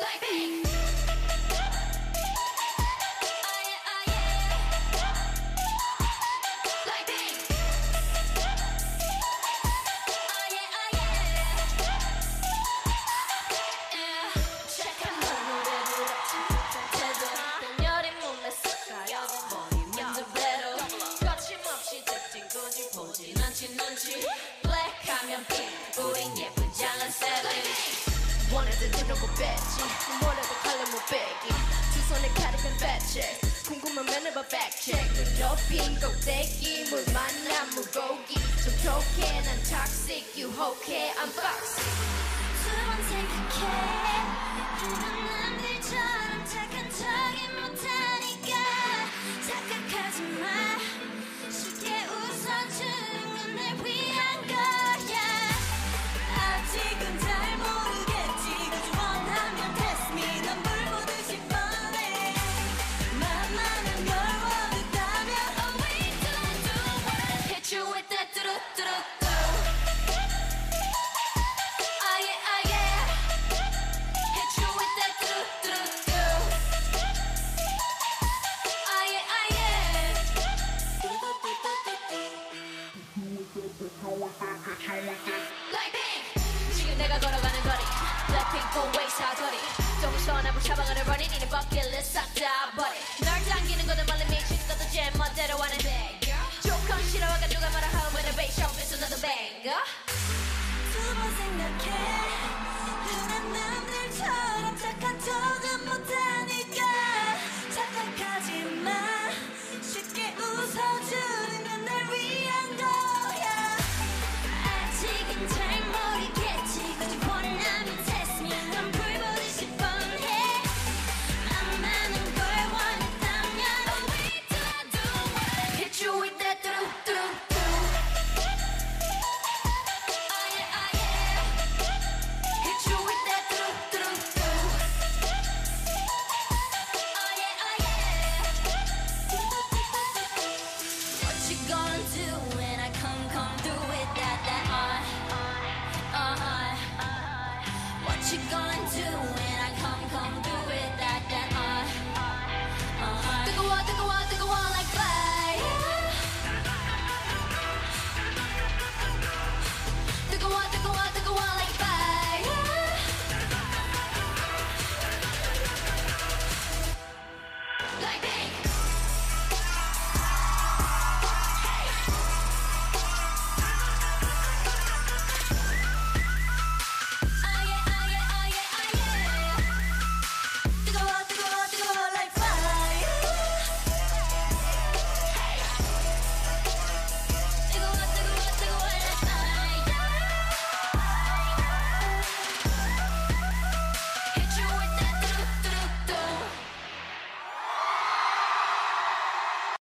Lightning! black 하면 빛 우린 예쁜 장한 세븐시 원하던 대로 고백지 뭐라고 너 그렇게 좋은데 그좋은 like 지금 내가 걸어가는 거리 블랙핑크 웨이 사거리 gonna do when I come, come through with that, that what you gonna do